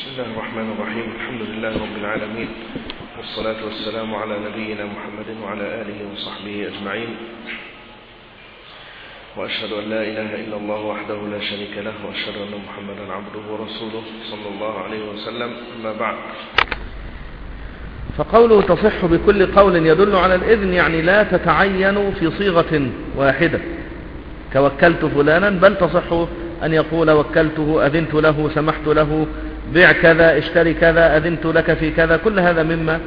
بسم الله الرحمن الرحيم. الحمد لله رب العالمين. والصلاة والسلام على نبينا محمد وعلى آله وصحبه أجمعين. وأشهد أن لا إله إلا الله وحده لا شريك له وأشهد أن محمدا عبده ورسوله صلى الله عليه وسلم. أما بعد. فقوله تصح بكل قول يدل على الإذن يعني لا تتعين في صيغة واحدة. كوكلت فلانا بل تصح أن يقول وكلته أذنت له سمحت له بيع كذا اشتري كذا أذنت لك في كذا كل هذا مما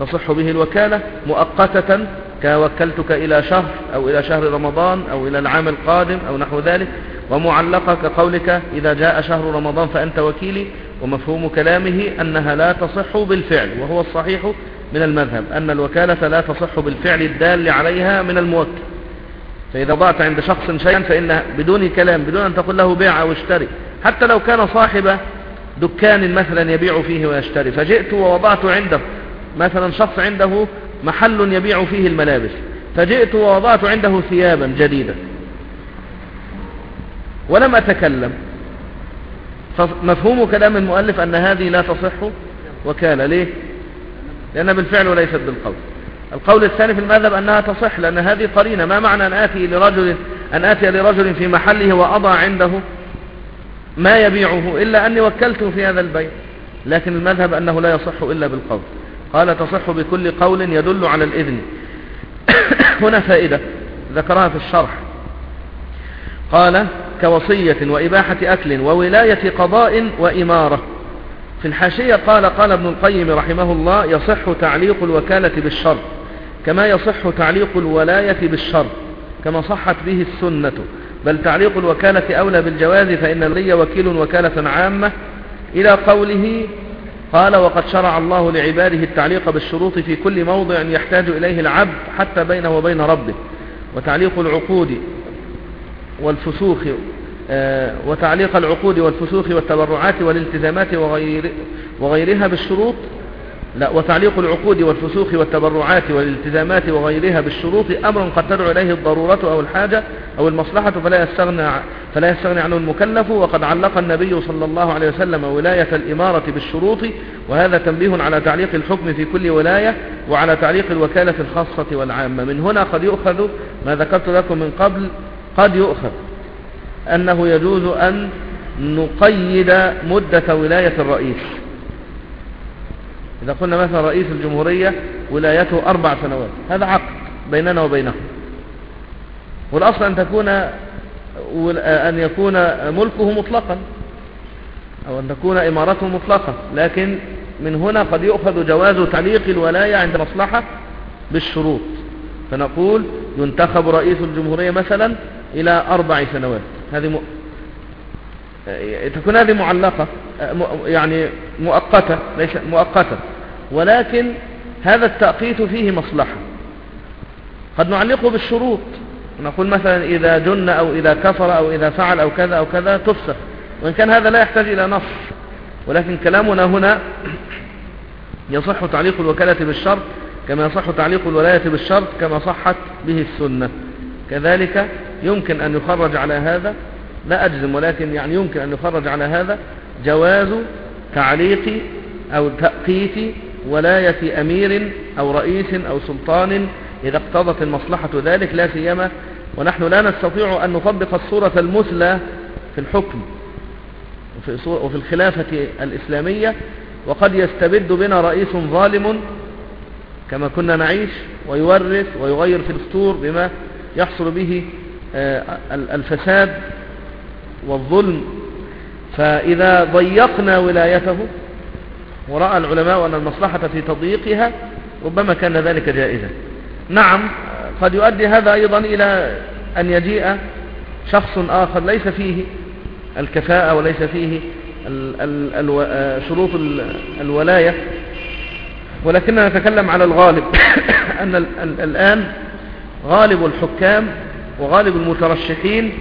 تصح به الوكالة مؤقتة كوكلتك إلى شهر أو إلى شهر رمضان أو إلى العام القادم أو نحو ذلك ومعلقة كقولك إذا جاء شهر رمضان فأنت وكيلي ومفهوم كلامه أنها لا تصح بالفعل وهو الصحيح من المذهب أن الوكالة لا تصح بالفعل الدال عليها من الموكل. فإذا ضعت عند شخص شيئا فإن بدون كلام بدون أن تقول له بيع أو اشتري حتى لو كان صاحب دكان مثلا يبيع فيه ويشتري. فجئت ووضعت عنده مثلا شخص عنده محل يبيع فيه الملابس. فجئت ووضعت عنده ثيابا جديدة ولم أتكلم. فمفهوم كلام المؤلف أن هذه لا تصح وكالة ليه؟ لأنها بالفعل وليست بالقول. القول الثاني في المذهب أنها تصح لأن هذه قرينة. ما معنى أن آتي لرجل أن آتي لرجل في محله وأضع عنده؟ ما يبيعه إلا أني وكلته في هذا البيع لكن المذهب أنه لا يصح إلا بالقول. قال تصح بكل قول يدل على الإذن. هنا فائدة ذكرها في الشرح. قال كوصية وإباحة أكل وولاية قضاء وإمارة. في الحاشية قال قال ابن القيم رحمه الله يصح تعليق الوكالة بالشرط كما يصح تعليق الولاية بالشرط كما صحت به السنة. بل تعليق الوكالة أولى بالجواز فإن الولي وكيل وكالة عامة إلى قوله قال وقد شرع الله لعباده التعليق بالشروط في كل موضع يحتاج إليه العبد حتى بينه وبين ربه وتعليق العقود والفسوخ وتعليق العقود والفسوخ والتبرعات والالتزامات وغير وغيرها بالشروط لا وتعليق العقود والفسوخ والتبرعات والالتزامات وغيرها بالشروط أمر قد تدعو إليه الضرورة أو الحاجة أو المصلحة فلا يستغنى, فلا يستغني عنه المكلف. وقد علق النبي صلى الله عليه وسلم ولاية الإمارة بالشروط وهذا تنبيه على تعليق الحكم في كل ولاية وعلى تعليق الوكالة الخاصة والعامة. من هنا قد يؤخذ ما ذكرت لكم من قبل قد يؤخذ أنه يجوز أن نقيد مدة ولاية الرئيس. إذا قلنا مثلا رئيس الجمهورية ولايته أربع سنوات هذا عقد بيننا وبينه. والأصل أن تكون أن يكون ملكه مطلقا أو أن تكون إمارته مطلقة لكن من هنا قد يؤخذ جواز تعليق الولاية عند مصلحة بالشروط. فنقول ينتخب رئيس الجمهورية مثلا إلى أربع سنوات. هذه م... تكون هذه معلقة يعني مؤقتة ليس مؤقتة. ولكن هذا التأقيت فيه مصلحة. قد نعلقه بالشروط. نقول مثلا إذا جن أو إذا كفر أو إذا فعل أو كذا أو كذا تفسخ. وإن كان هذا لا يحتاج إلى نص. ولكن كلامنا هنا يصح تعليق الوكالة بالشرط كما يصح تعليق الولاية بالشرط كما صحت به السنة. كذلك يمكن أن يخرج على هذا. لا أجزم ولكن يعني يمكن أن يخرج على هذا جواز تعليق أو تأقيت ولاية أمير أو رئيس أو سلطان إذا اقتضت المصلحة ذلك لا سيما ونحن لا نستطيع أن نطبق الصورة المثلى في الحكم وفي الخلافة الإسلامية وقد يستبد بنا رئيس ظالم كما كنا نعيش ويورث ويغير في الدستور بما يحصل به الفساد والظلم. فإذا ضيقنا ولايته ورأى العلماء أن المصلحة في تضييقها ربما كان ذلك جائزا. نعم قد يؤدي هذا أيضا إلى أن يجيء شخص آخر ليس فيه الكفاءة وليس فيه شروط الولاية. ولكننا نتكلم على الغالب أن الآن غالب الحكام وغالب المترشحين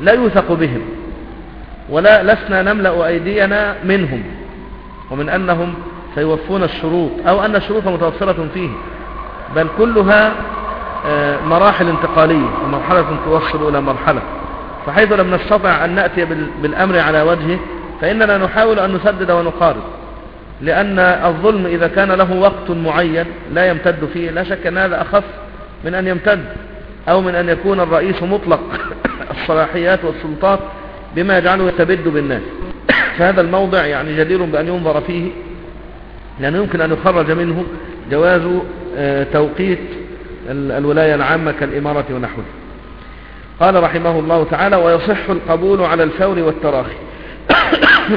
لا يوثق بهم ولا لسنا نملأ أيدينا منهم. ومن أنهم سيوفون الشروط أو أن الشروط متوفرة فيه بل كلها مراحل انتقالية ومرحلة توصل إلى مرحلة. فحيث لم نستطع أن نأتي بالأمر على وجهه فإننا نحاول أن نسدد ونقارب. لأن الظلم إذا كان له وقت معين لا يمتد فيه لا شك أن هذا أخف من أن يمتد أو من أن يكون الرئيس مطلق الصلاحيات والسلطات بما يجعله يتبد بالناس. فهذا الموضع يعني جدير بأن ينظر فيه لأنه يمكن أن يخرج منه جواز آه، توقيت الولاية العامة كالإمارة ونحوه. قال رحمه الله تعالى ويصح القبول على الفور والتراخي.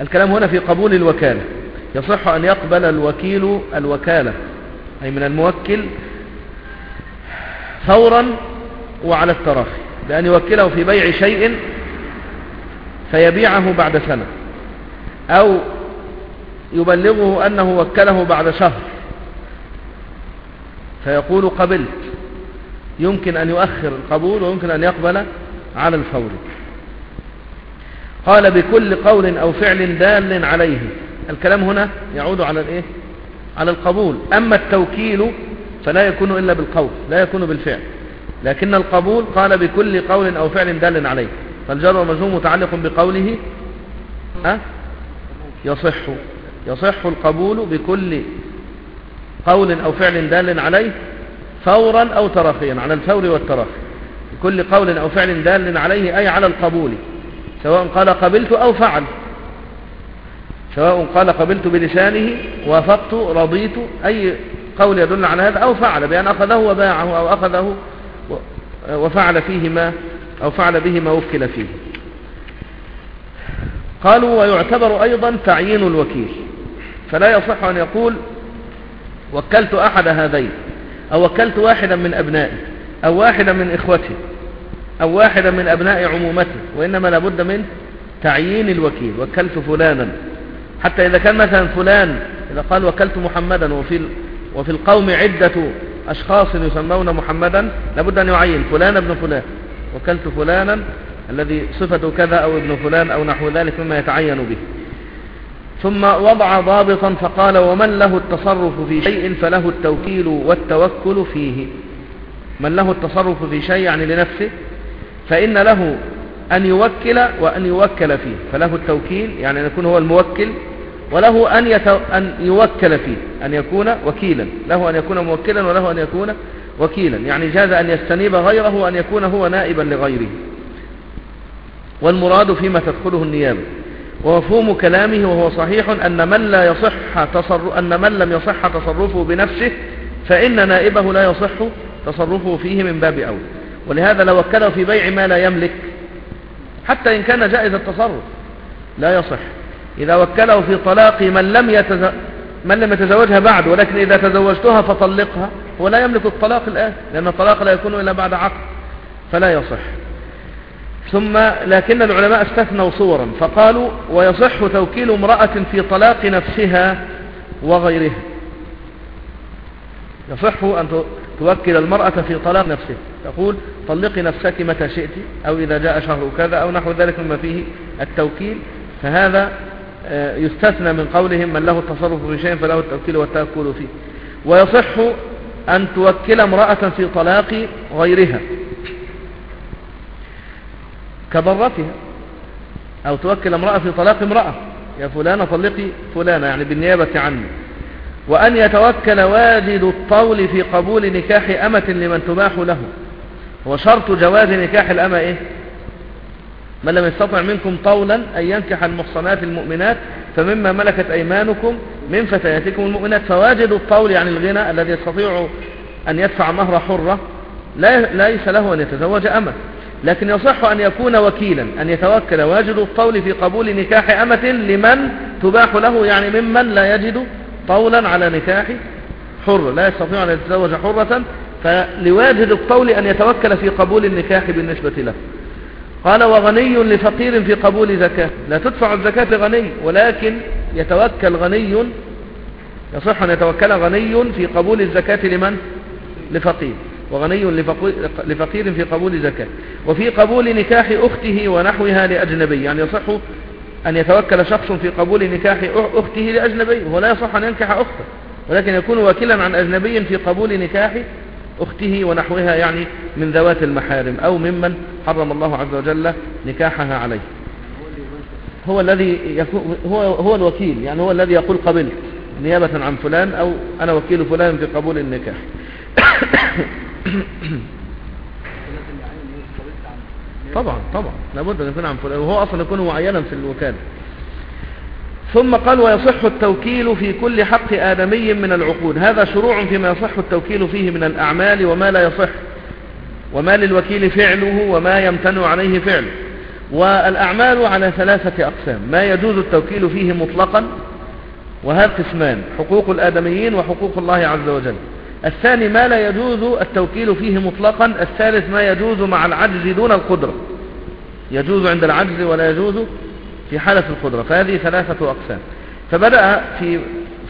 الكلام هنا في قبول الوكالة. يصح أن يقبل الوكيل الوكالة أي من الموكل فورا وعلى التراخي بأن يوكله في بيع شيء فيبيعه بعد سنة. أو يبلغه أنه وكله بعد شهر. فيقول قبلت. يمكن أن يؤخر القبول ويمكن أن يقبل على الفور. قال بكل قول أو فعل دال عليه. الكلام هنا يعود على الإيه؟ على القبول. أما التوكيل فلا يكون إلا بالقول لا يكون بالفعل. لكن القبول قال بكل قول أو فعل دال عليه. فالجر والمجزوم متعلق بقوله أه؟ يصح يصح القبول بكل قول أو فعل دال عليه فورا أو تراخيا على الفور والتراخي بكل قول أو فعل دال عليه أي على القبول سواء قال قبلت أو فعل سواء قال قبلت بلسانه وافقت رضيت أي قول يدل على هذا أو فعل بأن أخذه وباعه أو أخذه وفعل فيه ما أو فعل به ما وكل فيه. قالوا ويعتبر أيضا تعيين الوكيل. فلا يصح أن يقول وكلت أحد هذين أو وكلت واحدا من أبنائي أو واحدا من إخوتي أو واحدا من أبناء عمومته وإنما لابد من تعيين الوكيل. وكلت فلانا. حتى إذا كان مثلا فلان إذا قال وكلت محمدا وفي وفي القوم عدة أشخاص يسمون محمدا لابد أن يعين فلان ابن فلان. وكلت فلانا الذي صفته كذا أو ابن فلان أو نحو ذلك مما يتعين به. ثم وضع ضابطا فقال ومن له التصرف في شيء فله التوكيل والتوكل فيه. من له التصرف في شيء يعني لنفسه فإن له أن يوكل وأن يوكل فيه. فله التوكيل يعني أن يكون هو الموكل وله أن, يتو... أن يوكل فيه أن يكون وكيلا. له أن يكون موكلا وله أن يكون وكيلا. يعني جاز أن يستنيب غيره وأن يكون هو نائبا لغيره. والمراد فيما تدخله النيابة. ومفهوم كلامه وهو صحيح أن من لا يصح تصرف أن من لم يصح تصرفه بنفسه فإن نائبه لا يصح تصرفه فيه من باب أول. ولهذا لو وكله في بيع ما لا يملك حتى إن كان جائز التصرف لا يصح. إذا وكله في طلاق من لم يتز... من لم يتزوجها بعد ولكن إذا تزوجتها فطلقها. هو لا يملك الطلاق الآن لأن الطلاق لا يكون إلا بعد عقد فلا يصح. ثم لكن العلماء استثنوا صورا فقالوا ويصح توكيل امرأة في طلاق نفسها وغيرها يصح أن توكل المرأة في طلاق نفسها. تقول طلقي نفسك متى شئت أو إذا جاء شهر كذا أو نحو ذلك مما فيه التوكيل. فهذا آه، يستثنى من قولهم من له التصرف في شيء فله التوكيل والتأكل فيه. ويصح أن توكل امرأة في طلاق غيرها. كضرتها. أو توكل امرأة في طلاق امرأة. يا فلانة طلقي فلانة يعني بالنيابة عني. وأن يتوكل واجد الطول في قبول نكاح أمة لمن تباح له. وشرط جواز نكاح الأمة إيه؟ من لم يستطع منكم طولا أن ينكح المحصنات المؤمنات فمما ملكت أيمانكم من فتياتكم المؤمنات. فواجد الطول يعني الغنى الذي يستطيع أن يدفع مهر حرة لا ليس له أن يتزوج أمة لكن يصح أن يكون وكيلا أن يتوكل. واجد الطول في قبول نكاح أمة لمن تباح له يعني ممن لا يجد طولا على نكاح حر لا يستطيع أن يتزوج حرة. فلواجد الطول أن يتوكل في قبول النكاح بالنسبة له. قال وغني لفقير في قبول زكاة. لا تدفع الزكاة لغني ولكن يتوكل غني يصح أن يتوكل غني في قبول الزكاة لمن؟ لفقير. وغني لفقير في قبول زكاة. وفي قبول نكاح أخته ونحوها لأجنبي. يعني يصح أن يتوكل شخص في قبول نكاح أخته لأجنبي. وهو لا يصح أن ينكح أخته. ولكن يكون وكلا عن أجنبي في قبول نكاح أخته ونحوها يعني من ذوات المحارم أو ممن حرم الله عز وجل نكاحها عليه. هو الذي يكون هو هو الوكيل يعني هو الذي يقول قبلت نيابة عن فلان أو أنا وكيل فلان في قبول النكاح. طبعا طبعا لابد أن يكون عن فلان وهو أصلا يكون معينا في الوكالة. ثم قال ويصح التوكيل في كل حق آدمي من العقود. هذا شروع فيما يصح التوكيل فيه من الأعمال وما لا يصح. وما للوكيل فعله وما يمتنع عليه فعله. والأعمال على ثلاثة أقسام. ما يجوز التوكيل فيه مطلقا؟ وهذا قسمان. حقوق الآدميين وحقوق الله عز وجل. الثاني ما لا يجوز التوكيل فيه مطلقا؟ الثالث ما يجوز مع العجز دون القدرة. يجوز عند العجز ولا يجوز في حالة القدرة. فهذه ثلاثة أقسام. فبدأ في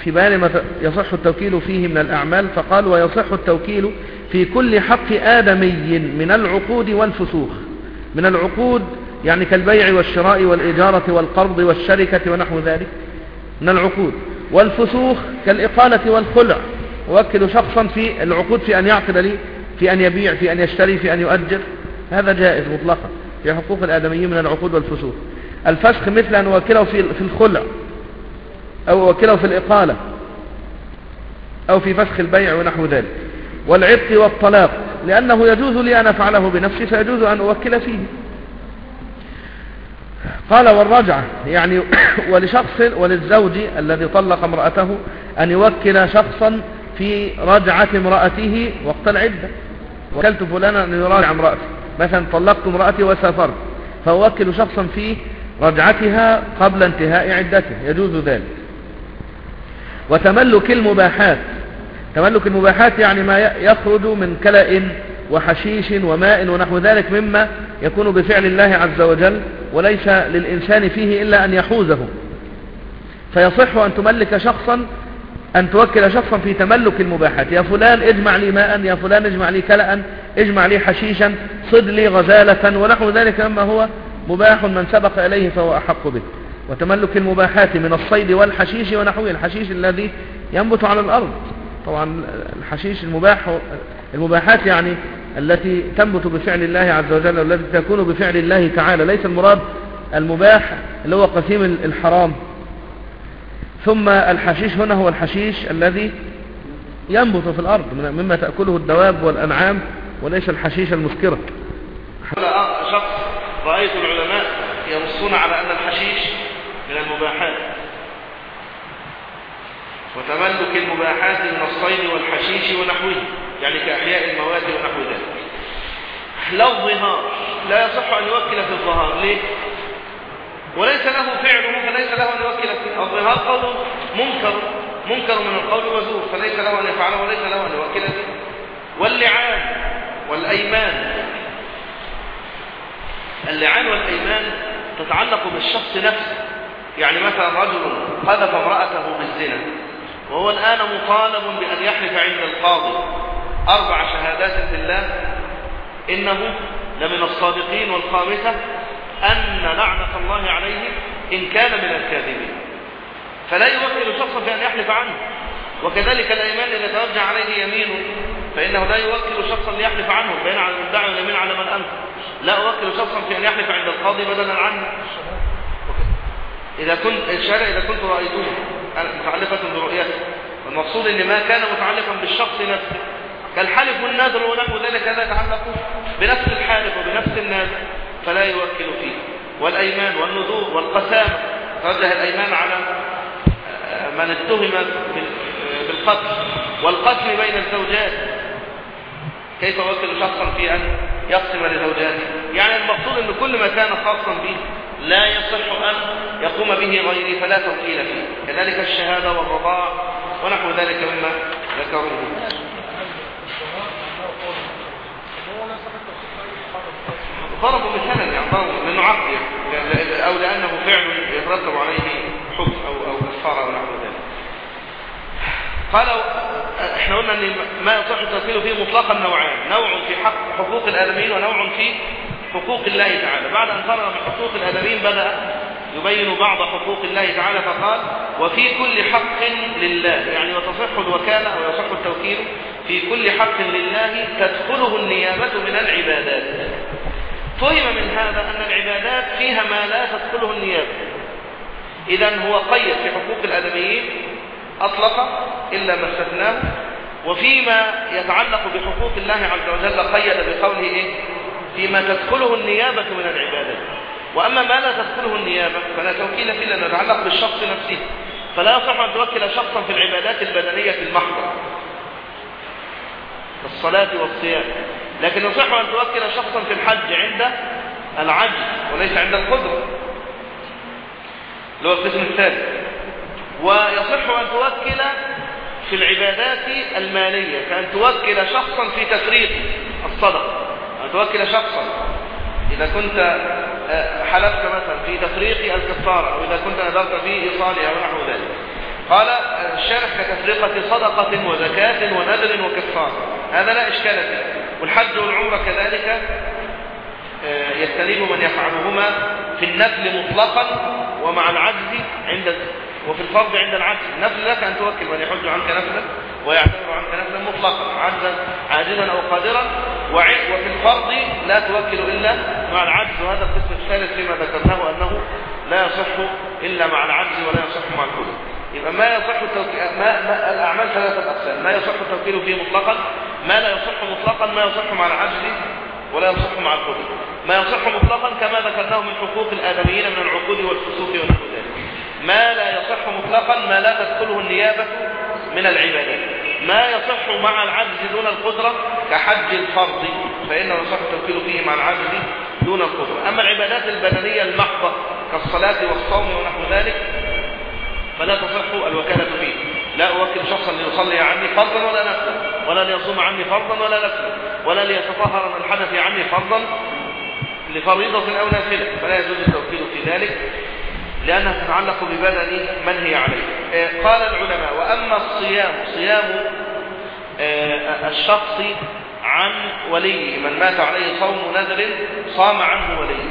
في بيان ما يصح التوكيل فيه من الأعمال فقال ويصح التوكيل في كل حق آدمي من العقود والفسوخ. من العقود يعني كالبيع والشراء والإجارة والقرض والشركة ونحو ذلك. من العقود. والفسوخ كالإقالة والخلع. وكل شخصا في العقود في أن يعقد لي في أن يبيع في أن يشتري في أن يؤجر. هذا جائز مطلقا في حقوق الآدميين من العقود والفسوخ. الفسخ مثل أن أوكله في في الخلع. أو أوكله في الإقالة أو في فسخ البيع ونحو ذلك والعتق والطلاق لأنه يجوز لي أن أفعله بنفسي فيجوز أن أوكل فيه. قال والرجعة يعني ولشخص وللزوج الذي طلق امرأته أن يوكل شخصا في رجعة امرأته وقت العدة. وكلت فلانا أن يراجع امرأتي. مثلا طلقت امرأتي وسافرت فأوكل شخصا في رجعتها قبل انتهاء عدته. يجوز ذلك. وتملك المباحات. تملك المباحات يعني ما يخرج من كلأ وحشيش وماء ونحو ذلك مما يكون بفعل الله عز وجل وليس للإنسان فيه إلا أن يحوزه. فيصح أن تملك شخصا أن توكل شخصا في تملك المباحات. يا فلان اجمع لي ماء يا فلان اجمع لي كلأ اجمع لي حشيشا صد لي غزالة ونحو ذلك مما هو مباح من سبق إليه فهو أحق به. وتملك المباحات من الصيد والحشيش ونحوه. الحشيش الذي ينبت على الأرض. طبعا الحشيش المباح المباحات يعني التي تنبت بفعل الله عز وجل والتي تكون بفعل الله تعالى. ليس المراد المباح اللي هو قسيم الحرام. ثم الحشيش هنا هو الحشيش الذي ينبت في الأرض مما تأكله الدواب والأنعام وليس الحشيش المسكرة. شخص رأيت العلماء ينصون على أن الحشيش من المباحات. وتملك المباحات من الصيد والحشيش ونحوه يعني كأحياء المواد ونحو ذلك. لا الظهار لا يصح أن يوكل في الظهار. ليه؟ وليس له فعله فليس له أن يوكل فيه الظهار. قول منكر منكر من القول وزور فليس له أن يفعله وليس له أن يوكل فيه واللعان والأيمان. اللعان والأيمان تتعلق بالشخص نفسه. يعني مثلا رجل قذف امرأته بالزنا وهو الآن مطالب بأن يحلف عند القاضي. أربع شهادات بالله إنه لمن الصادقين والخامسة أن لعنة الله عليه إن كان من الكاذبين. فلا يوكل شخصا في أن يحلف عنه. وكذلك الأيمان إذا توجه عليه يمينه فإنه لا يوكل شخصا ليحلف عنه. بين على المدعي واليمين على من أنت لا أوكل شخصا في أن يحلف عند القاضي بدلا عنه. إذا كنت الشارع إذا كنت رأيته متعلقة برؤيته. المقصود إن ما كان متعلقا بالشخص نفسه. كالحلف والنذر ونحو ذلك هذا يتعلق بنفس الحالف وبنفس الناذر فلا يوكل فيه. والأيمان والنذور والقسامة. توجه الأيمان على من اتهم بالقتل. والقتل بين الزوجات. كيف يوكل شخصا في أن يقسم لزوجاته؟ يعني المقصود إن كل ما كان خاصا به لا يصح أن يقوم به غيري فلا توكيل فيه. كذلك الشهادة والرضاع ونحو ذلك مما ذكروه ضربوا مثالا يعني ضربوا لنعقد أو لأنه فعل يترتب عليه حكم أو أو كفارة أو نحو ذلك. قالوا إحنا قلنا إن ما يصح التوكيل فيه مطلقا نوعان نوع في حق حقوق الآدميين ونوع في حقوق الله تعالى. بعد أن فرغ من حقوق الآدميين بدأ يبين بعض حقوق الله تعالى فقال وفي كل حق لله. يعني وتصح الوكالة أو يصح التوكيل في كل حق لله تدخله النيابة من العبادات. فهم من هذا أن العبادات فيها ما لا تدخله النيابة. إذا هو قيد في حقوق الآدميين أطلق إلا ما استثناه. وفيما يتعلق بحقوق الله عز وجل قيد بقوله إيه؟ فيما تدخله النيابة من العبادات وأما ما لا تدخله النيابة فلا توكيل فيه لأنه يتعلق بالشخص نفسه. فلا يصح أن توكل شخصا في العبادات البدنية المحضة الصلاة والصيام. لكن يصح أن توكل شخصا في الحج عند العجز وليس عند القدرة اللي هو القسم الثالث ويصح أن توكل في العبادات المالية كأن توكل شخصا في تفريط الصدقة. أن توكل شخصا. إذا كنت حلفت مثلا في تفريق الكفارة أو إذا كنت نذرت في إيصالها أو نحو ذلك. قال الشرح كتفرقة صدقة وزكاة ونذر وكفارة هذا لا إشكال فيه. والحج والعمرة كذلك يستلم من يفعلهما في النفل مطلقا ومع العجز عند وفي الفرض عند العجز. النفل لك أن توكل من يحج عنك نفلا. ويعتبر عنك نفلا مطلقا عجزا عاجزا أو قادرا. وفي الفرض لا توكل إلا مع العجز وهذا القسم الثالث فيما ذكرناه أنه لا يصح إلا مع العجز ولا يصح مع القدر يبقى ما يصح التوكيل ما, ما الأعمال ثلاثة أقسام ما يصح التوكيل فيه مطلقا ما لا يصح مطلقا ما يصح مع العجز ولا يصح مع القدر ما يصح مطلقا كما ذكرناه من حقوق الآدميين من العقود والفسوق ونحو ذلك. ما لا يصح مطلقا ما لا تدخله النيابة من العبادات. ما يصح مع العجز دون القدرة كحج الفرض فإنه يصح التوكيل فيه مع العجز دون القدرة. أما العبادات البدنية المحضة كالصلاة والصوم ونحو ذلك فلا تصح الوكالة فيه. لا أوكل شخصا ليصلي عني فرضا ولا نفلا ولا ليصوم عني فرضا ولا نفلا ولا ليتطهر من الحدث عني فرضا لفريضة أو نافلة. فلا يجوز التوكيل في ذلك. لأنها تتعلق ببدن من هي عليه. قال العلماء وأما الصيام صيام الشخص عن وليه. من مات عليه صوم نذر صام عنه وليه.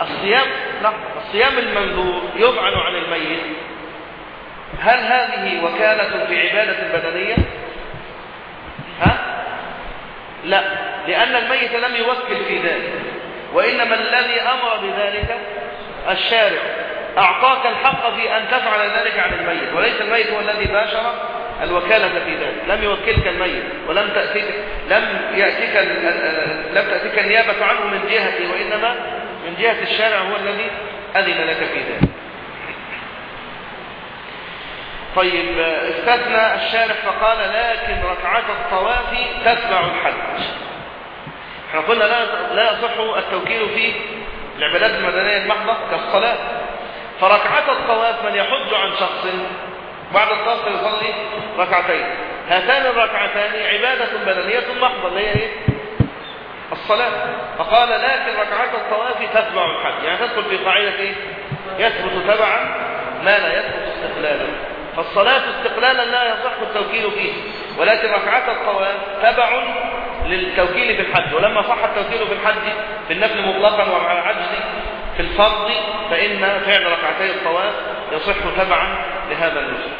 الصيام لا الصيام المنذور يفعل عن الميت. هل هذه وكالة في عبادة بدنية؟ ها؟ لا لأن الميت لم يوكل في ذلك وإنما الذي أمر بذلك الشارع. أعطاك الحق في أن تفعل ذلك عن الميت. وليس الميت هو الذي باشر الوكالة في ذلك. لم يوكلك الميت ولم تأتيك لم يأتيك لم تأتيك النيابة عنه من جهته وإنما من جهة الشارع هو الذي أذن لك في ذلك. طيب استثنى الشارع فقال لكن ركعات الطواف تتبع الحج. إحنا قلنا لا لا يصح التوكيل في العبادات المدنية المحضة كالصلاة. فركعات الطواف من يحج عن شخص بعد الطواف يصلي ركعتين. هاتان الركعتان عبادة بدنية محضة اللي هي إيه؟ الصلاة. فقال لكن ركعات الطواف تتبع الحج. يعني تدخل في قاعدة إيه؟ يثبت تبعا ما لا يثبت استقلالا. فالصلاة استقلالا لا يصح التوكيل فيه ولكن ركعات الطواف تبع للتوكيل في الحج. ولما صح التوكيل في الحج في النفل مطلقا ومع العجز في الفرض فإن فعل ركعتي الطواف يصح تبعا لهذا النسك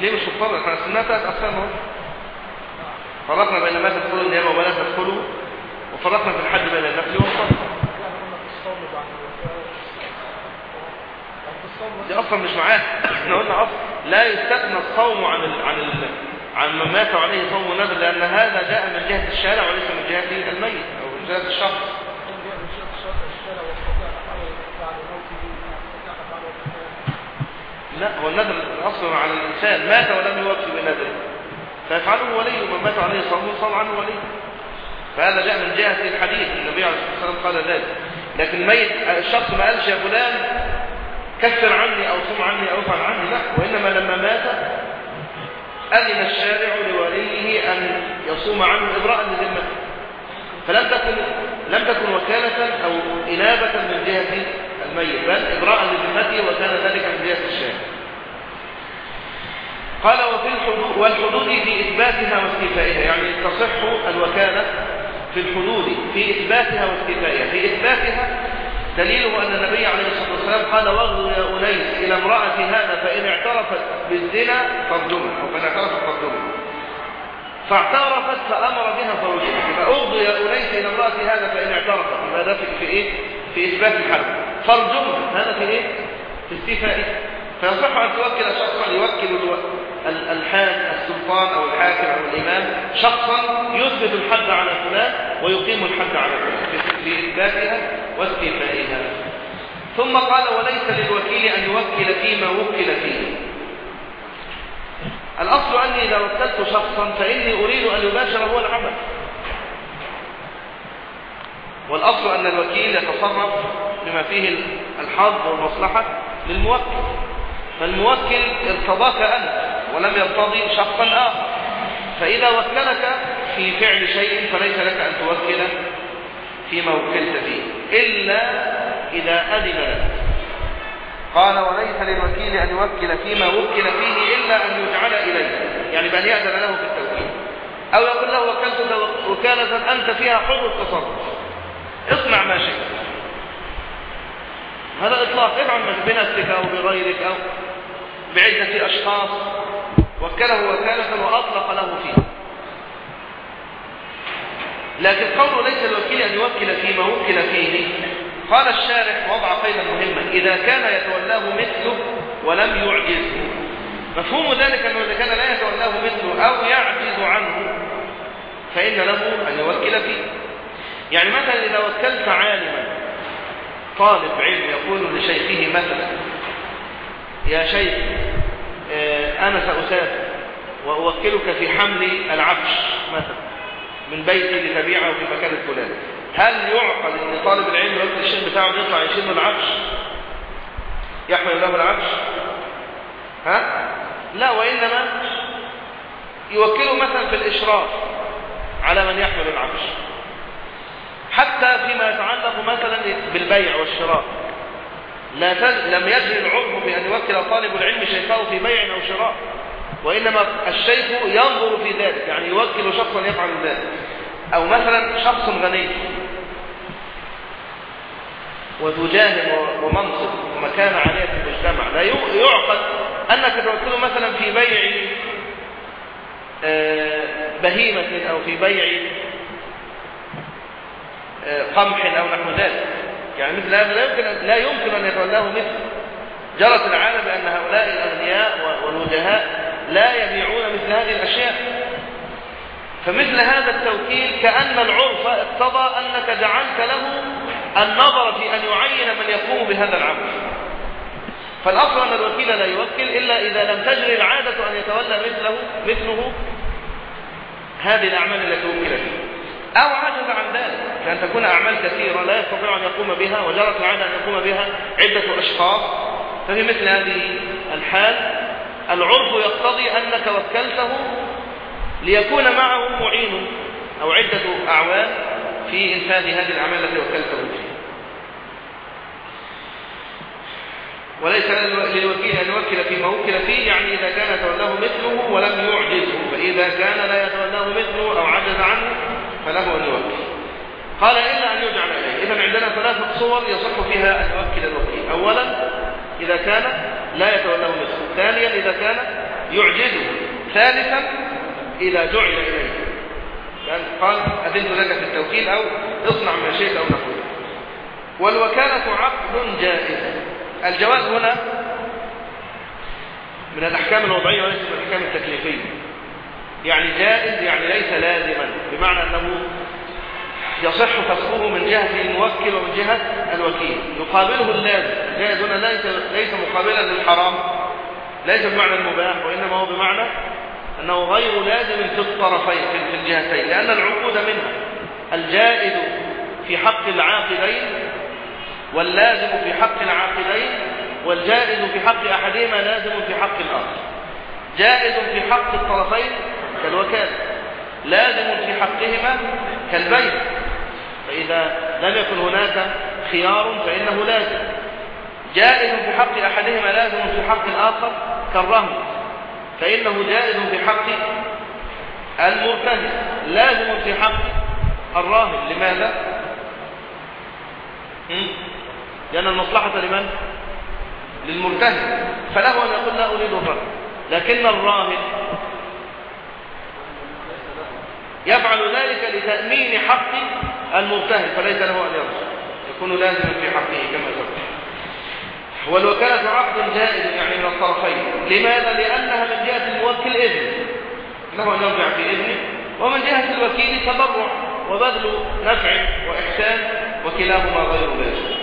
ليه مش مضطر؟ إحنا اقسام اهو فرقنا بين ما تدخله النيابة وما لا تدخله وفرقنا في الحج بين النفل والفرض دي أصلا مش معاه إحنا قلنا أصلا لا يستثنى الصوم عن ال عن ال عن من مات عليه صوم نذر لأن هذا جاء من جهة الشارع وليس من جهة الميت أو من جهة الشخص لا هو النذر أصلا على الإنسان. مات ولم يوفي بنذره. فيفعله وليه؟ من مات عليه صوم صام عنه وليه؟ فهذا جاء من جهة الحديث النبي عليه الصلاة والسلام قال ذلك. لكن الميت الشخص ما قالش يا فلان كفر عني أو صم عني أو افعل عني لا. وإنما لما مات أذن الشارع لوليه أن يصوم عنه إبراء لذمته. فلم تكن لم تكن وكالة أو إنابة من جهة الميت بل إبراء لذمته وكان ذلك من جهة الشارع. قال وفي الحدود والحدود في إثباتها واستيفائها يعني تصح الوكالة في الحدود في إثباتها واستيفائها. في إثباتها دليله أن النبي عليه الصلاة والسلام قال واغضوا يا أنيس إلى امرأة هذا فإن اعترفت بالزنا فارجمها أو فإن اعترفت فارجمها فاعترفت فأمر بها فرجمت فأغضوا يا أنيس إلى امرأة هذا فإن اعترفت. هذا في, في إيه؟ في إثبات الحد. فارجمها. هذا في إيه؟ في استيفائه فيصح أن توكل شخصا يوكل الحاج السلطان أو الحاكم أو الإمام شخصا يثبت الحد على فلان ويقيم الحد على فلان إثباتها واستيفائها. ثم قال وليس للوكيل أن يوكل فيما وكل فيه. الأصل أني إذا وكلت شخصا فإني أريد أن يباشر هو العمل. والأصل أن الوكيل يتصرف بما فيه الحظ والمصلحة للموكل. فالموكل ارتضاك أنت. ولم يرتضي شخصا آخر. فإذا وكلك في فعل شيء فليس لك أن توكل فيما وكلت فيه إلا إذا أذن لك. قال وليس للوكيل أن يوكل فيما وكل فيه إلا أن يجعل إليه. يعني بأن يأذن له في التوكيل. أو يقول له وكلتك وكالة أنت فيها حر التصرف. اصنع ما شئت. هذا إطلاق. افعل بنفسك أو بغيرك أو بعدة أشخاص. وكله وكالة وأطلق له فيه. لكن قوله ليس الوكيل أن يوكل فيما وكل فيه. قال الشارح وضع قيدا مهما. إذا كان يتولاه مثله ولم يعجزه. مفهوم ذلك أنه إذا كان لا يتولاه مثله أو يعجز عنه فإن له أن يوكل فيه. يعني مثلا إذا وكلت عالما طالب علم يقول لشيخه مثلا يا شيخ أنا سأسافر وأوكلك في حمل العفش مثلا من بيتي لتبيعه في مكان الفلاني. هل يعقل إن طالب العلم يوكل الشيخ بتاعه يطلع يشيل العفش؟ يحمل له العفش؟ ها؟ لا وإنما يوكله مثلا في الإشراف على من يحمل العفش. حتى فيما يتعلق مثلا بالبيع والشراء. لا تز... لم يجري العرف بأن يوكل طالب العلم شيخه في بيع أو شراء وإنما الشيخ ينظر في ذلك يعني يوكل شخصا يفعل ذلك. أو مثلا شخص غني وذو ومنصب ومكانة عالية في المجتمع لا يعقد أنك توكله مثلا في بيع بهيمة أو في بيع قمح أو نحو ذلك. يعني مثل هذا لا يمكن لا يمكن أن يتولاه مثله جرت العالم بأن هؤلاء الأغنياء والوجهاء لا يبيعون مثل هذه الأشياء. فمثل هذا التوكيل كأن العرف اقتضى أنك جعلت له النظر في أن يعين من يقوم بهذا العمل. فالأصل أن الوكيل لا يوكل إلا إذا لم تجري العادة أن يتولى مثله مثله. هذه الأعمال التي وكل فيها أو عجز عن ذلك كأن تكون أعمال كثيرة لا يستطيع أن يقوم بها وجرت العادة أن يقوم بها عدة أشخاص. ففي مثل هذه الحال العرف يقتضي أنك وكلته ليكون معه معين أو عدة أعوان في إنفاذ هذه الأعمال التي وكلته فيها. وليس للوكيل أن يوكل فيما وكل فيه يعني إذا كان يتولاه مثله ولم يعجزه فإذا كان لا يتولاه مثله أو عجز عنه فله أن يوكل. قال إلا أن يجعل إليه. إذا عندنا ثلاثة صور يصح فيها أن يوكل الوكيل. أولا إذا كان لا يتولاه مثله ثانيا إذا كان يعجزه ثالثا إذا جعل إليه. لأن قال أذنت لك في التوكيل أو اصنع ما شئت أو نقول. والوكالة عقد جائز. الجواز هنا من الأحكام الوضعية وليس من الأحكام التكليفية. يعني جائز يعني ليس لازما. بمعنى أنه يصح فسخه من جهة الموكل ومن جهة الوكيل. يقابله اللازم. جائز هنا ليس, ليس مقابلا للحرام ليس بمعنى المباح وإنما هو بمعنى أنه غير لازم في الطرفين في الجهتين لأن العقود منها. الجائز في حق العاقلين واللازم في حق العاقلين والجائز في حق أحدهما لازم في حق الآخر. جائز في حق الطرفين كالوكالة. لازم في حقهما كالبيع. فإذا لم يكن هناك خيار فإنه لازم. جائز في حق أحدهما لازم في حق الآخر كالرهن. فإنه جائز في حق المرتهن. لازم في حق الراهن. لماذا؟ لأن المصلحة لمن؟ للمرتهن. فله أن يقول لا أريد الرهن. لكن الراهن يفعل ذلك لتأمين حق المرتهن فليس له أن يرجع. يكون لازما في حقه كما ذكر والوكالة عقد جائز يعني من الطرفين. لماذا؟ لأنها من جهة الموكل إذن له أن يرجع في إذنه. ومن جهة الوكيل تبرع وبذل نفع وإحسان وكلاهما غير ذلك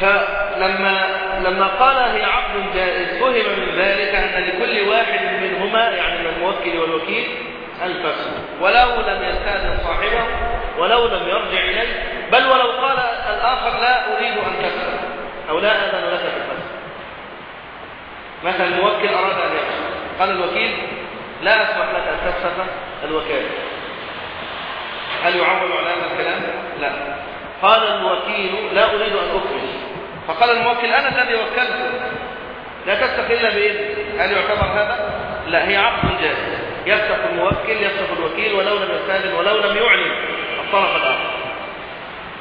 فلما لما قال هي عقد جائز فهم من ذلك أن لكل واحد منهما يعني من الموكل والوكيل الفسخ ولو لم يستأذن صاحبه ولو لم يرجع إليه بل ولو قال الآخر لا أريد أن تفسخ أو لا أذن لك في الفسخ. مثلا الموكل أراد أن يفسخ. قال الوكيل لا أسمح لك أن تفسخ الوكالة. هل يعول على هذا الكلام؟ لا. قال الوكيل لا أريد أن أكمل. فقال الموكل أنا الذي وكلت. لا إلا بإذن. هل يعتبر هذا؟ لا هي عقد جائز يفسخ الموكل يفسخ الوكيل ولو لم يستاذن ولو لم يعلن. الطرف الآخر.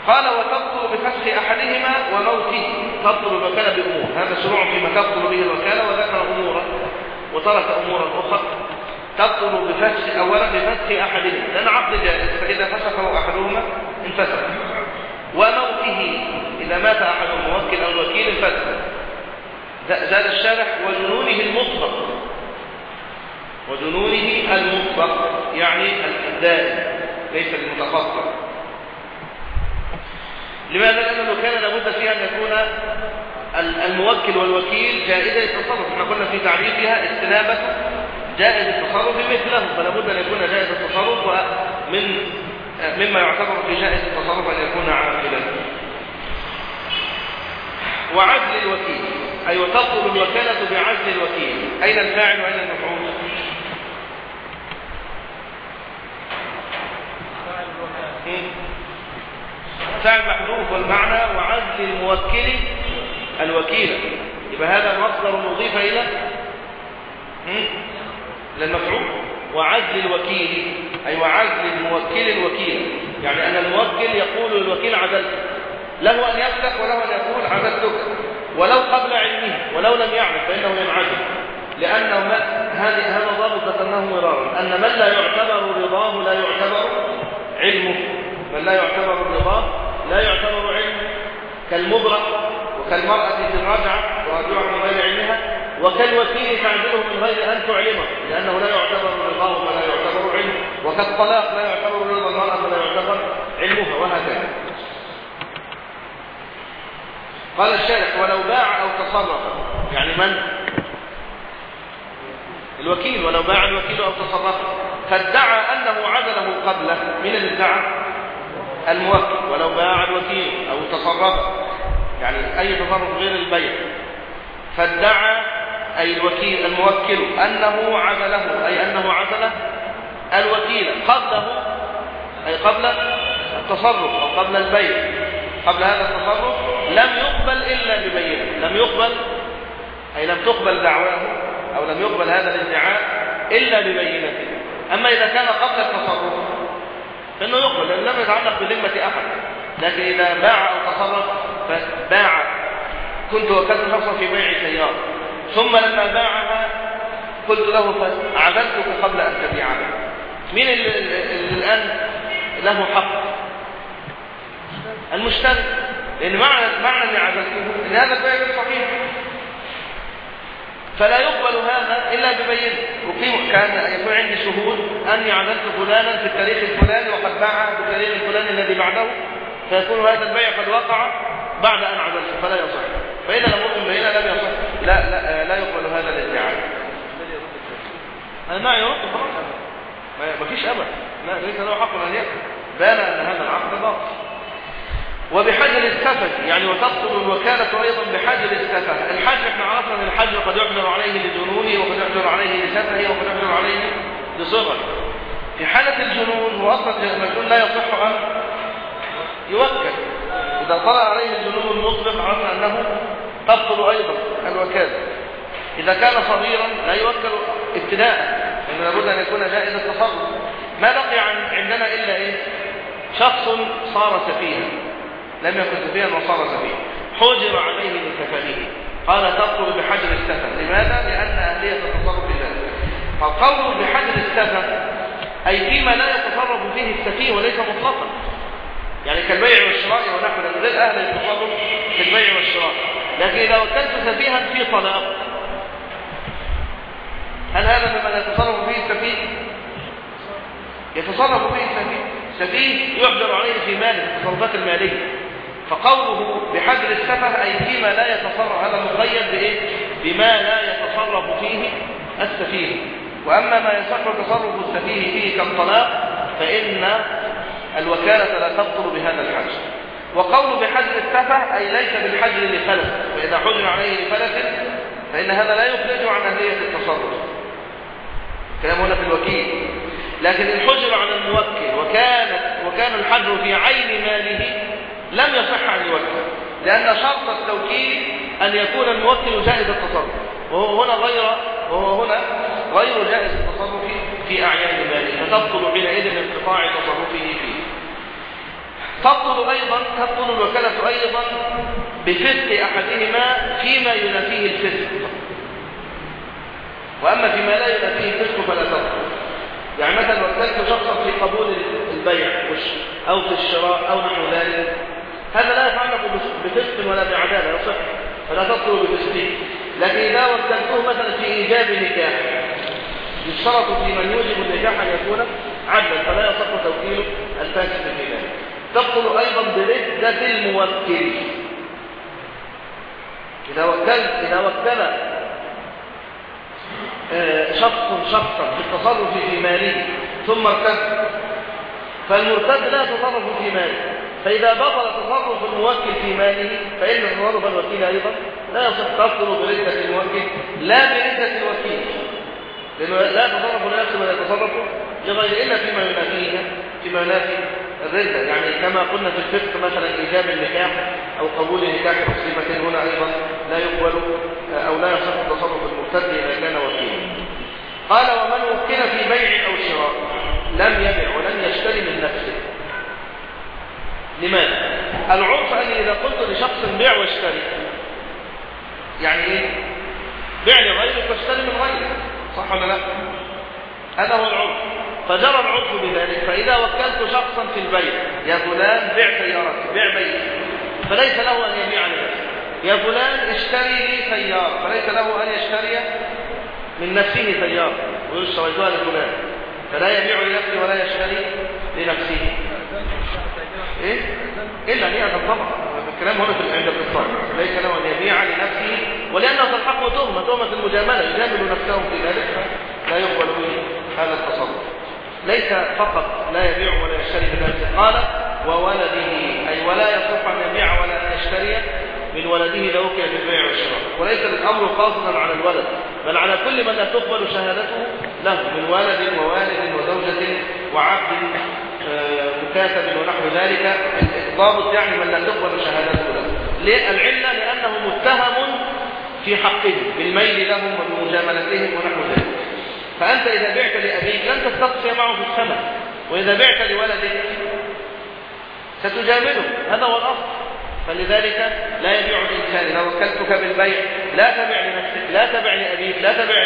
قال وتبطل بفسخ أحدهما وموته. تبطل الوكالة بأمور. هذا شروع فيما تبطل به الوكالة وذكر أمورا وترك أمورا أخرى. تبطل بفسخ أولا بفسخ أحدهما. لأن عقد جائز فإذا فسخه أحدهما انفسخ. وموته. إذا مات أحد الموكل أو الوكيل انفسخ زاد الشارح وجنونه المطلق وجنونه المطلق يعني الدائم ليس المتفصل لماذا؟ لأن الوكالة لابد فيها أن يكون الموكل والوكيل جائزة التصرف. إحنا قلنا في تعريفها استنابة جائز التصرف مثله فلا بد أن يكون جائز التصرف ومن مما يعتبر في جائز التصرف أن يكون عاقلا. وعزل الوكيل. أي وتبطل الوكالة بعزل الوكيل. أين الفاعل وأين المفعول؟ فاعل محذوف والمعنى وعزل الموكل الوكيل. يبقى هذا المصدر مضيف إلى للمفعول وعزل الوكيل. أي وعزل الموكل الوكيل. يعني أن الموكل يقول للوكيل عزلت له أن يملك وله أن يقول عزلتك ولو قبل علمه ولو لم يعلم فإنه ينعزل لأنه هذه هذا ضابط ذكرناه مرارا أن من لا يعتبر رضاه لا يعتبر علمه. من لا يعتبر رضاه لا يعتبر علمه. كالمبرأ وكالمرأة في الرجعة تراجعها من غير علمها وكالوكيل تعدله من غير أن تعلمه لأنه لا يعتبر رضاه ولا يعتبر علمه. وكالطلاق لا يعتبر رضا المرأة ولا يعتبر علمها وهكذا. قال الشارح ولو باع أو تصرف يعني من؟ الوكيل ولو باع الوكيل أو تصرف فادعى أنه عدله قبله من اللي ادعى؟ الموكل ولو باع الوكيل أو تصرف يعني أي تصرف غير البيع فادعى أي الوكيل الموكل أنه عزله أي أنه عزله الوكيل قبله أي قبل التصرف أو قبل البيع قبل هذا التصرف لم يقبل إلا ببينة. لم يقبل أي لم تقبل دعواه أو لم يقبل هذا الادعاء إلا ببينته أما إذا كان قبل التصرف فإنه يقبل لأنه لم يتعلق بذمة أحد. لكن إذا باع أو تصرف فباع. كنت وكلت شخصا في بيع سيارة ثم لما باعها قلت له فعبدتك قبل أن تبيعها مين اللي الآن له حق؟ المشتري. لأن معنى معنى إن هذا غير صحيح. فلا يقبل هذا إلا ببينه. أقيم كان يكون عندي شهود أني عزلت فلانا في التاريخ الفلاني وقد باع في التاريخ الفلاني الذي بعده. فيكون هذا البيع قد وقع بعد أن عزلته. فلا يصح. فإذا لم يقم بينه لم يصح. لا لا, لا يقبل هذا الادعاء. ما يرد خلاص ما فيش أبد لا ليس له حق أن يأكل بان أن هذا العقد باطل. وبحجر السفه يعني وتبطل الوكالة أيضا بحجر السفه. الحجر إحنا عرفنا أن الحجر قد يحجر عليه لجنونه وقد يحجر عليه لسفهه وقد يحجر عليه لصغره. في حالة الجنون هو أصلا المجنون لا يصح أن يوكل. إذا طلع عليه الجنون المطلق عرفنا أنه تبطل أيضا الوكالة. إذا كان صغيرا لا يوكل ابتداء لأنه لابد أن يكون جائز التصرف. ما بقي عن عندنا إلا إيه؟ شخص صار سفيها. لم يكن سفيها وصار سفيها حجر عليه من سفره قال تقتل بحجر السفر لماذا؟ لأن أهلية التصرف في ذلك. فالقول بحجر السفر أي فيما لا يتصرف فيه السفيه وليس مطلقا يعني كالبيع والشراء ونحو ذلك. أهل التصرف في البيع والشراء. لكن إذا وكلت سفيها في طلاق هل هذا مما يتصرف فيه السفيه؟ يتصرف فيه السفيه. سفيه يحجر عليه في ماله التصرفات المالية فقوله بحجر السفه أي فيما لا يتصرف هذا مقيد بإيه؟ بما لا يتصرف فيه السفيه. وأما ما يصح تصرف السفيه فيه كالطلاق فإن الوكالة لا تبطل بهذا الحجر. وقول بحجر السفه أي ليس بالحجر لفلس وإذا حجر عليه لفلس فإن هذا لا يخرج عن أهلية التصرف. كلام هنا في الوكيل. لكن الحجر على الموكل وكانت وكان الحجر في عين ماله لم يصح عن الوكيل لأن شرط التوكيل أن يكون الموكل جائز التصرف. وهو هنا غير وهو هنا غير جائز التصرف في أعيان ماله فتبطل حينئذ انقطاع تصرفه فيه. تبطل أيضا تبطل الوكالة أيضا بفسق أحدهما فيما ينافيه الفسق. وأما فيما لا ينافيه الفسق فلا تبطل يعني مثلا وكلت شخصا في قبول البيع أو في الشراء أو نحو ذلك هذا لا يتعلق بفسق ولا بعدالة يصح فلا تبطل بفسقه لكن إذا وكلته مثلا في إيجاب نكاح يشترط في من يوجب النكاح أن يكون عدلا فلا يصح توكيل الفاسق في ذلك. تبطل أيضا بردة الموكل. إذا وكلت إذا وكل شخص شخصا في التصرف في ماله ثم ارتد فالمرتد لا يتصرف في ماله. فإذا بطل تصرف الموكل في ماله فإن تصرف الوكيل أيضا لا يصح تبطل بردة الموكل لا بردة الوكيل. لأنه لا يتصرف لنفسه ولا يتصرف لغير إلا فيما ينافيه فيما ينافي الردة يعني كما قلنا في الفقه مثلا إيجاب النكاح أو قبول نكاح مسلمة هنا أيضا لا يقبل أو لا يصح تصرف المرتد إذا كان وكيلا. قال ومن وكل في بيع أو شراء لم يبع ولم يشتري من نفسه. لماذا؟ العرف أني إذا قلت لشخص بيع واشتري. يعني إيه؟ بيع لغيرك واشتري من غيرك. صح ولا لا؟ هذا هو العرف فجرى العرف بذلك. فإذا وكلت شخصا في البيع يا فلان بيع سيارتي بيع بيتي فليس له أن يبيع لنفسه يا فلان اشتري لي سيارة. فليس له أن يشتري من نفسه سيارة. اشتريتها لفلان. فلا يبيع لنفسه ولا يشتري لنفسه. إيه؟ إلا هي طبعا الكلام هنا في عند الاتصال ليس له أن يبيع لنفسه ولأنه تلحقه تهمة. تهمة المجاملة. يجامل نفسه في ذلك. لا يقبل به هذا التصرف. ليس فقط لا يبيع ولا يشتري بنفسه قال وولده. أي ولا يصح ان يبيع ولا أن يشتري من ولده لو كان في البيع والشراء. وليس الأمر قاصدا على الولد بل على كل من لا تقبل شهادته له من ولد ووالد وزوجة وعبد مكاتب ونحو ذلك ضابط يعني من لا تقبل شهادته له. ليه؟ العله لأنه متهم في حقهم بالميل لهم وبمجاملتهم ونحو ذلك. فأنت إذا بعت لأبيك لن تستقصي معه في الثمن وإذا بعت لولدك ستجامله. هذا هو الأصل. فلذلك لا يبيع الانسان اذا وكلتك بالبيع لا تبع لنفسك لا تبع لأبيك لا تبع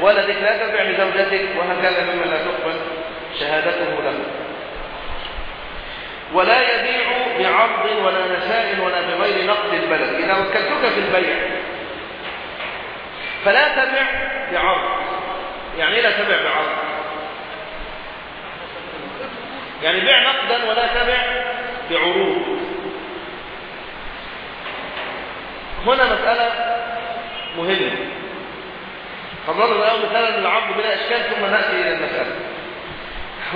لولدك لا تبع لزوجتك وهكذا ممن لا تقبل شهادته له. ولا يبيع بعرض ولا نساء ولا بغير نقد البلد. إذا وكلتك في البيع فلا تبع بعرض. يعني لا تبع بعرض؟ يعني بيع نقدا ولا تبع بعروض. هنا مسألة مهمة. فنضرب الآن مثالا للعرض بلا إشكال ثم نأتي إلى المسألة.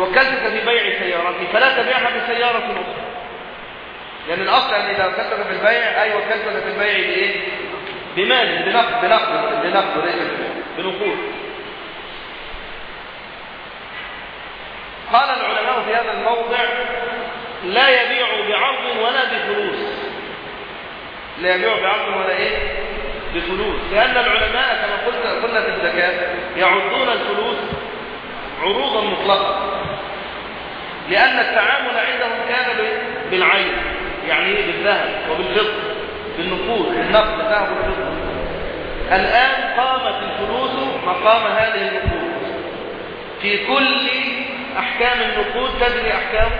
وكلتك في بيع سيارتي فلا تبيعها بسيارة أخرى. لأن الأصل أن إذا وكلتك في البيع أي وكلتك في البيع بإيه؟ بمال بنقد بنقد بنقد وليس بنقود. قال العلماء في هذا الموضع لا يبيع بعرض ولا بفلوس. لا يبيع بعرض ولا إيه؟ بفلوس. لأن العلماء كما قلت قلنا في الزكاة يعدون الفلوس عروضا مطلقة لأن التعامل عندهم كان بالعين يعني بالذهب وبالفضة بالنقود بالنقد الذهب والفضة. الآن قامت الفلوس مقام هذه النقود في كل أحكام النقود تجري أحكام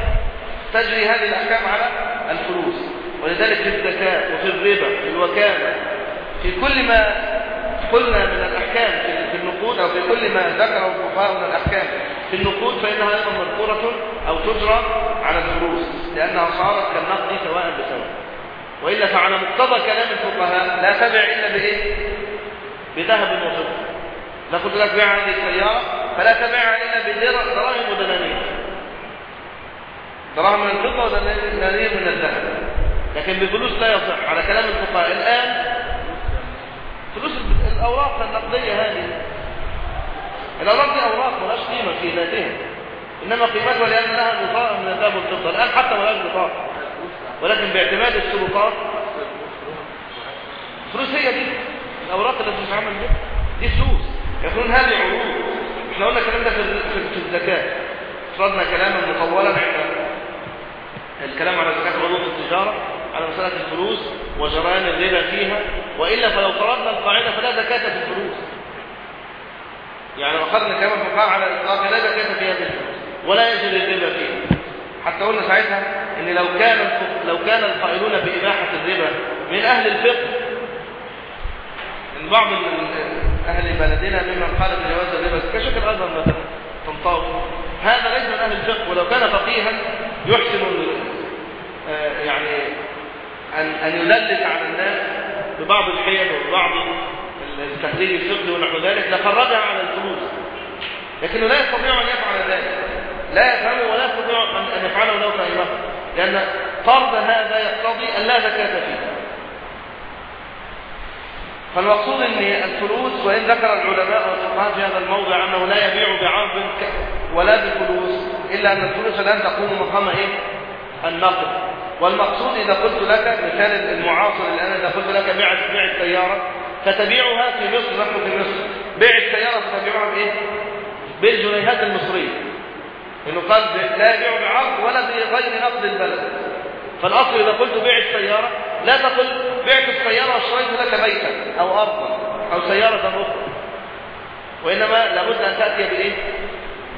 تجري هذه الأحكام على الفلوس. ولذلك في الزكاة وفي الربا في الوكالة في كل ما قلنا من الأحكام في النقود أو في كل ما ذكره الفقهاء من الأحكام. في النقود فإنها أيضا مذكورة أو تجرى على الفلوس لأنها صارت كالنقد سواء بسواء. وإلا فعلى مقتضى كلام الفقهاء لا تبع إلا بإيه؟ بذهب وفضة. لا قلت لك بيع هذه السيارة فلا تبيعها إلا بدراهم ودنانير. دراهم من الفضة ودنانير من الذهب. لكن بفلوس لا يصح. على كلام الفقهاء الآن فلوس الأوراق النقدية هذه الأوراق دي أوراق ملاش قيمة في ذاتها إنما قيمتها لأن لها غطاء من الذهب والفضة الآن حتى ملاش غطاء. ولكن باعتماد السلطات. فلوس هي دي. الأوراق التي تتعامل بها دي فلوس. يكون هذه عروض. إحنا قلنا الكلام ده في الزكاة. فرضنا كلاما مطولا عند الكلام على زكاة عروض التجارة على مسألة الفلوس وجريان الربا فيها. وإلا فلو فرضنا القاعدة فلا زكاة في الفلوس. يعني أخذنا كلام الفقهاء على الإطلاق لا زكاة في هذه الفلوس ولا يجري الربا فيها. حتى قلنا ساعتها إن لو كان لو كان القائلون بإباحة الربا من أهل الفقه من بعض أهل بلدنا ممن قال بجواز الربا كشيخ الأزهر مثلا طنطاوي هذا ليس من أهل الفقه ولو كان فقيها يحسن يعني أن أن يدلس على الناس ببعض الحيل وببعض التخريج الفقهي ونحو ذلك لخرجها على الفلوس لكنه لا يستطيع أن يفعل ذلك. لا يفهمه ولا يستطيع أن يفعله لو فهمه. لأن فرض هذا يقتضي أن لا زكاة فيه. فالمقصود إن الفلوس وإن ذكر العلماء والفقهاء في هذا الموضع أنه لا يبيع بعرض ولا بفلوس إلا أن الفلوس الان تقوم مقام إيه؟ النقد. والمقصود إذا قلت لك مثال المعاصر الآن إذا قلت لك بيع بيع السياره فتبيعها في مصر نحن في مصر. بيع السيارة فتبيعها بإيه؟ بالجنيهات المصريه إنه قال لا يبيع بعرض ولا بغير نقد البلد. فالأصل إذا قلت بيع السيارة لا تقل بعت السيارة واشتريت لك بيتا أو أرضا أو سيارة أخرى وإنما لابد أن تأتي بإيه؟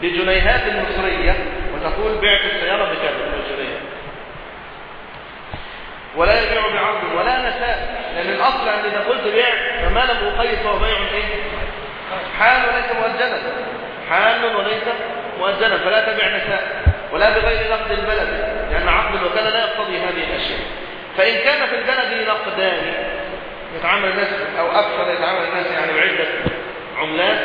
بجنيهات مصرية وتقول بعت السيارة بكذا من الجنيهات. ولا يبيع بعرض ولا نساء. لأن الأصل أن إذا قلت بيع فما لم أقيد فهو بيع إيه؟ حال وليس مؤجلا حال وليس مؤجلا فلا تبع نساء ولا بغير نقد البلد لأن عقد الوكالة لا يقتضي هذه الأشياء. فإن كان في البلد نقدان يتعامل الناس أو أكثر يتعامل الناس يعني بعدة عملات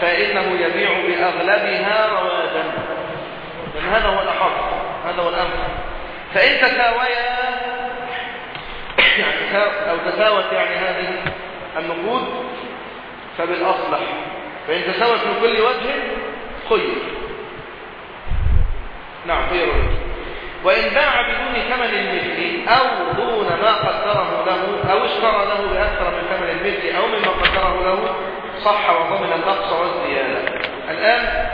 فإنه يبيع بأغلبها روادا. لأن هذا هو الأحق هذا هو الأمر. فإن تساويا يعني أو تساوت يعني هذه النقود فبالأصلح. فإن تساوت من كل وجه خير. نعم خير. وإن باع بدون ثمن المثل أو دون ما قدره له أو اشترى له بأكثر من ثمن المثل أو مما قدره له صح وضمن النقص والزيادة. الآن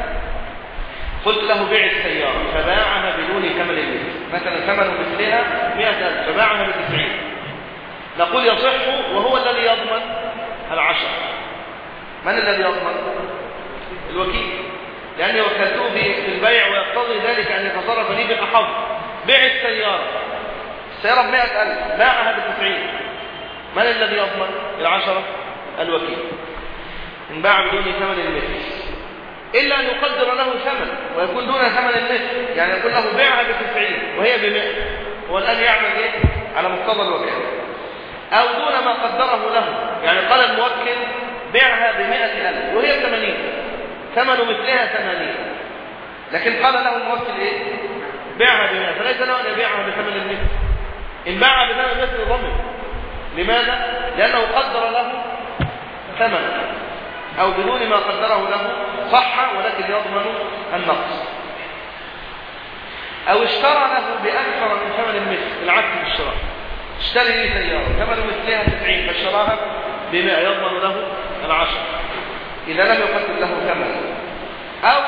قلت له بيع السيارة فباعها بدون ثمن المثل مثلا ثمن مثلها 100000 فباعها بتسعين. نقول يصح وهو الذي يضمن العشر. من الذي يضمن؟ الوكيل. لأني وكلته في البيع ويقتضي ذلك أن يتصرف لي بالأحظ بيع السيارة. السيارة بمئة ألف. باعها بتسعين. من الذي يضمن؟ العشرة. الوكيل. إن باع بدون ثمن المثل. إلا أن يقدر له ثمن ويكون دون ثمن المثل. يعني يقول له بيعها بتسعين وهي بمئة هو الآن يعمل إيه؟ على مقتضى الوكالة أو دون ما قدره له. يعني قال الموكل بيعها بمئة ألف وهي بثمانين ثمن مثلها ثمانين. لكن قال له الموكل إيه؟ بيعها بمئة. فليس له أن يبيعها بثمن المثل. إن باعها بثمن المثل ضمن. لماذا؟ لأنه قدر له ثمن. أو بدون ما قدره له صح ولكن يضمن النقص. أو اشترى له بأكثر من ثمن المثل. العكس بالشراء. اشتري لي سيارة. ثمن مثلها 90 فاشتراها ب بمئة يضمن له العشر. إذا لم يقدم له ثمن. أو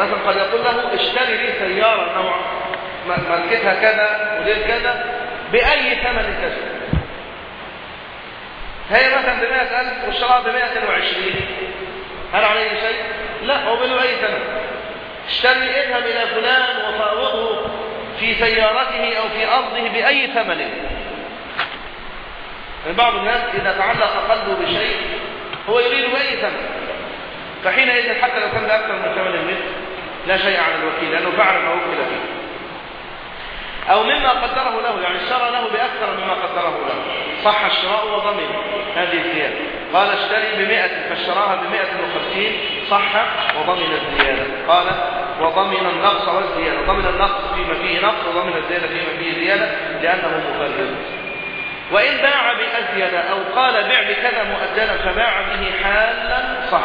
مثلا قد يقول له اشتري لي سيارة نوع ماركتها كذا موديل كذا بأي ثمن تشتري. هي مثلا ب 100000 والشراء ب 120 هل عليه شيء؟ لا هو بيقول أي ثمن. اشتري إذهب إلى فلان وفاوضه في سيارته أو في أرضه بأي ثمن. يعني بعض الناس إذا تعلق قلبه بشيء هو يريد بأي ثمن فحينئذ حتى لو كان بأكثر من ثمن المثل لا شيء على الوكيل لأنه فعل ما وكل فيه. أو مما قدره له يعني اشترى له بأكثر مما قدره له. صح الشراء وضمن هذه الزيادة. قال اشتري بمئة فاشتراها بمئة وخمسين صح وضمن الزيادة. قال وضمن النقص والزيادة. ضمن النقص فيما فيه نقص وضمن الزيادة فيما فيه زيادة لأنه مفرد وإن باع بأزيد أو قال بيع بكذا مؤجلا فباع به حالا صح.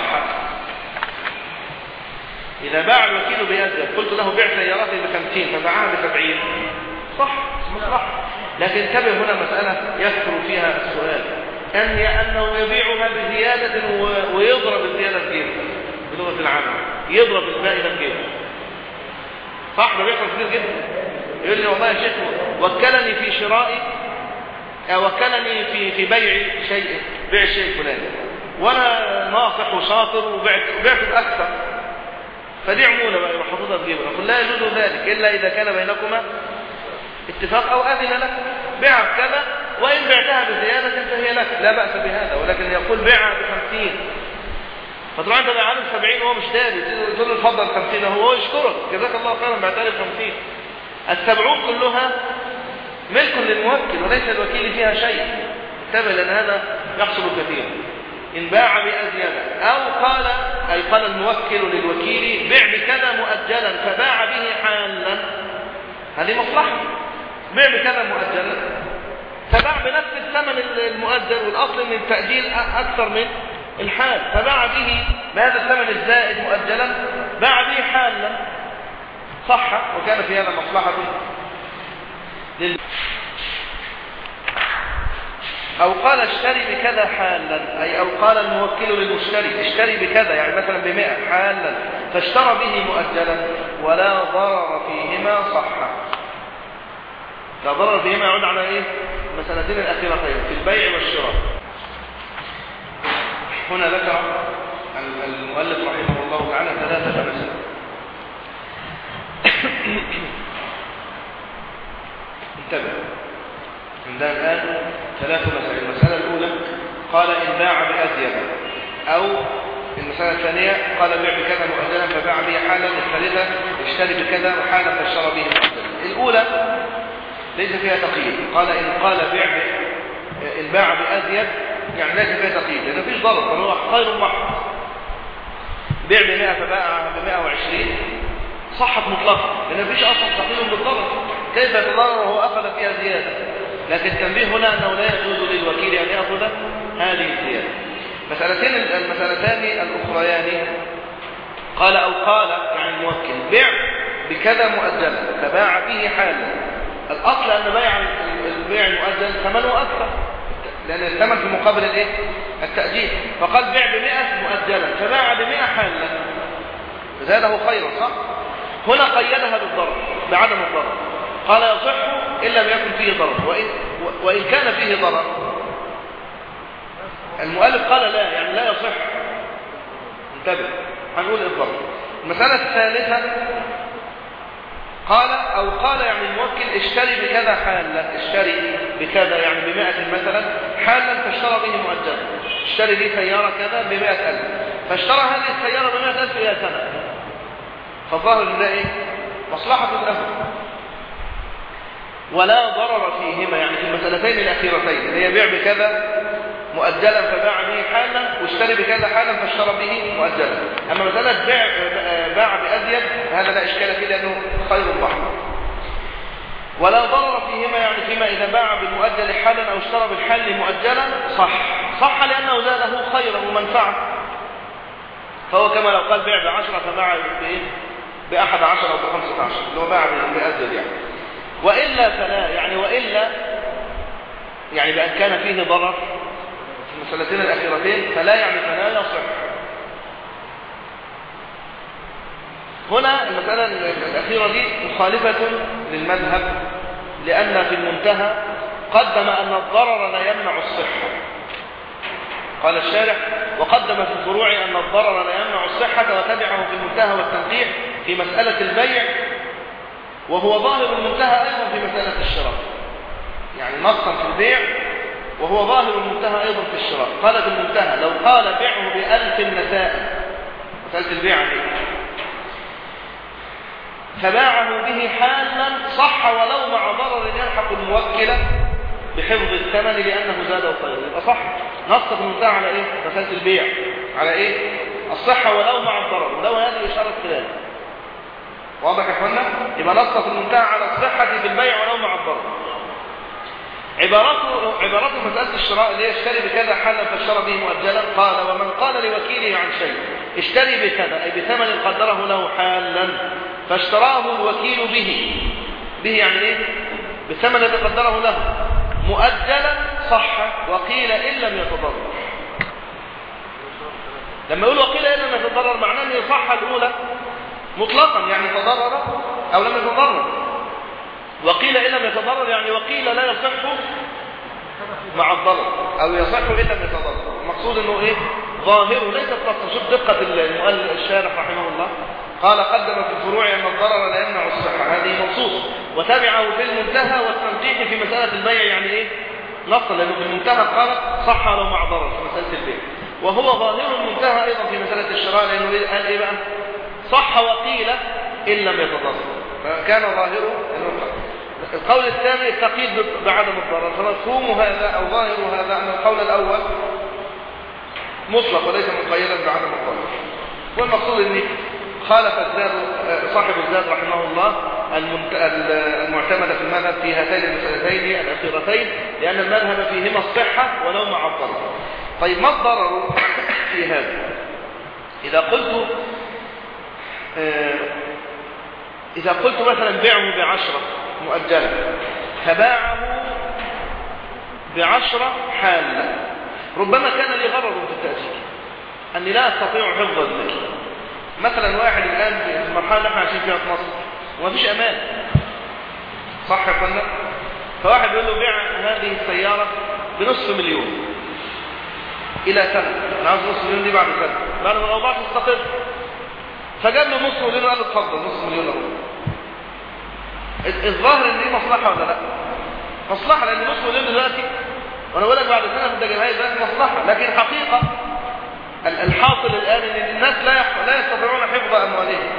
إذا باع الوكيل بأزيد قلت له بيع سيارتي بخمسين فباعها بسبعين. صح صح. لكن انتبه هنا مسألة يكثر فيها السؤال. أن أنه يبيعها بزيادة ويضرب الزيادة جيبه؟ بلغة العامة. يضرب الفائدة في جيبه. صح ده بيحصل كتير جدا. يقول لي والله يا شيخ وكلني في شرائي وكلني في في بيع شيء بيع الشيء الفلاني وأنا ناصح وشاطر وبعت بعت باكثر فدي عمولة بقى يروح حاططها في جيبه. أقول لا يجوز ذلك إلا إذا كان بينكما اتفاق أو أذن لك. بيعها بكذا وإن بعتها بزيادة فهي لك. لا بأس بهذا ولكن يقول بيعها بخمسين. فتروح أنت بيعها ب 70 وهو مش داري. تقول له اتفضل 50 هو يشكرك. جزاك الله خيرا بعتها لي 50 السبعون كلها ملك للموكل وليس الوكيل فيها شيء. انتبه لأن هذا يحصل كثيرا إن باع بأزيد أو قال أي قال الموكل للوكيل بيع بكذا مؤجلا فباع به حالا. هذه مصلحة. بيع بكذا مؤجلا فباع بنفس الثمن المؤجل والأصل من التأجيل أكثر من الحال. فباع به بهذا الثمن الزائد مؤجلا باع به حالا. صح؟ وكان في هذا مصلحة. لل... أو قال اشتري بكذا حالا أي أو قال الموكل للمشتري اشتري بكذا يعني مثلا بمئة حالا فاشترى به مؤجلا ولا ضرر فيهما صح لا ضرر فيهما يعود على إيه؟ المسألتين الأخيرتين في البيع والشراء. هنا ذكر المؤلف رحمه الله تعالى ثلاثة مسائل انتبه عندنا الآن ثلاث مسائل. المسألة الأولى قال إن باع بأزيد أو المسألة الثانية قال بيع بكذا مؤجلا فباع به حالا الثالثة اشتري بكذا وحالا فاشترى به مؤجلا الأولى ليس فيها تقييد. قال إن قال بيع إن باع بأزيد يعني ليس فيها تقييد لأن مفيش ضرر هو خير محض بيع ب 100 فباع ب 120 صحت مطلقا لأن مفيش أصلا تقييد بالضرر كيف يتضرر وهو أخذ فيها زيادة؟ لكن التنبيه هنا أنه لا يجوز للوكيل أن يأخذ هذه الزيادة. مسألتين المسألتان الأخريان. قال أو قال يعني الموكل بيع بكذا مؤجلا فباع به حالا. الأصل أن بيع البيع المؤجل ثمنه أكثر لأن الثمن في مقابل الإيه؟ التأجيل فقال بيع بمئة مؤجلا فباع بمئة حالا. زاده خيرا صح؟ هنا قيدها بالضرر بعدم الضرر. قال يصح إن لم يكن فيه ضرر. وإن, وإن كان فيه ضرر المؤلف قال لا يعني لا يصح. انتبه هنقول الضرر. المسألة الثالثة قال أو قال يعني الموكل اشتري بكذا حالا اشتري بكذا يعني بمائة مثلا حالا فاشترى به مؤجلا. اشتري لي سيارة كذا بمائة ألف. فاشترى هذه السيارة بمائة ألف إلى سنة. فالظاهر ده إيه؟ مصلحة له. ولا ضرر فيهما يعني في المسألتين الأخيرتين اللي هي بيع بكذا مؤجلا فباع به حالا واشتري بكذا حالا فاشترى به مؤجلا. أما مسألة بيع باع بأزيد هذا لا إشكال فيه لأنه خير محض ولا ضرر فيهما يعني فيما إذا باع بالمؤجل حالا أو اشترى بالحل مؤجلا صح. صح لأنه زاده خيرا ومنفعة. فهو كما لو قال بيع بعشرة فباع بإيه بأحد عشر أو بخمسة عشر اللي هو باع بأزيد يعني. وإلا فلا يعني وإلا يعني بأن كان فيه ضرر المسألتين الأخيرتين فلا يعني فلا يصح. هنا المسألة الأخيرة دي مخالفة للمذهب لأن في المنتهى قدم أن الضرر لا يمنع الصحة قال الشارع وقدم في الفروع أن الضرر لا يمنع الصحة وتبعه في المنتهى والتنقيح في مسألة البيع وهو ظاهر المنتهى أيضا في مسألة الشراء. يعني نصا في البيع وهو ظاهر المنتهى أيضا في الشراء. قال في المنتهى لو قال بيعه بألف نساء مسألة البيع فباعه به حالا صح ولو مع ضرر يلحق الموكل بحفظ الثمن لأنه زاد وخير يبقى صح. نص في المنتهى على إيه؟ مسألة البيع. على إيه؟ الصحة ولو مع الضرر. ولو هذه إشارة خلاف واضح يا إخوانا؟ يبقى نص في المنتهى على الصحة في البيع ولو الضرر عبارته عبارته مسألة الشراء اللي هي اشتري بكذا حالا فاشترى به مؤجلا. قال ومن قال لوكيله عن شيء اشتري بكذا أي بثمن قدره له حالا فاشتراه الوكيل به. به يعني إيه؟ بالثمن الذي قدره له. مؤجلا صح وقيل إن لم يتضرر. لما يقول وقيل إن لم يتضرر معناه أن صح الأولى. مطلقا يعني تضرر أو لم يتضرر. وقيل إن لم يتضرر يعني وقيل لا يصح مع الضرر أو يصح إن لم يتضرر. المقصود أنه إيه؟ ظاهره ليست شوف دقة المؤلف الشارح رحمه الله. قال قدم في الفروع أن الضرر لا يمنع الصحة هذه منصوص وتبعه في المنتهى والتنقيح في مسألة البيع يعني إيه؟ نص لأنه في المنتهى قال صح لو مع ضرر في مسألة البيع. وهو ظاهر المنتهى أيضا في مسألة الشراء لأنه قال إيه بقى؟ صح وقيل إن لم يتضرر فكان ظاهره القول الثاني التقييد بعدم الضرر. فمفهوم هذا أو ظاهر هذا أن القول الأول مطلق وليس مقيدا بعدم الضرر. والمقصود أن خالف الزاد صاحب الزاد رحمه الله المعتمدة في المذهب في هاتين المسألتين الأخيرتين لأن المذهب فيهما الصحة ولو مع الضرر. طيب ما الضرر في هذا؟ إذا قلت إذا قلت مثلا بيعه بعشرة مؤجلة فباعه بعشرة حالة ربما كان لي غرض في التأجيل أني لا أستطيع حفظ المال مثلا واحد الآن في المرحلة اللي إحنا عايشين فيها في مصر ومفيش أمان. صح يا فندم فواحد يقول له بيع هذه السيارة بنصف مليون إلى سنة. أنا عاوز نصف مليون دي بعد سنة. بعد ما الأوضاع تستقر. فجاب له نص مليون قال له اتفضل نص مليون اهو الظاهر إن دي مصلحة ولا لأ؟ مصلحة لأن نص مليون دلوقتي وأنا بقول لك بعد سنة انت جايبها دلوقتي مصلحة لكن الحقيقة الحاصل الآن إن الناس لا لا يستطيعون حفظ أموالهم.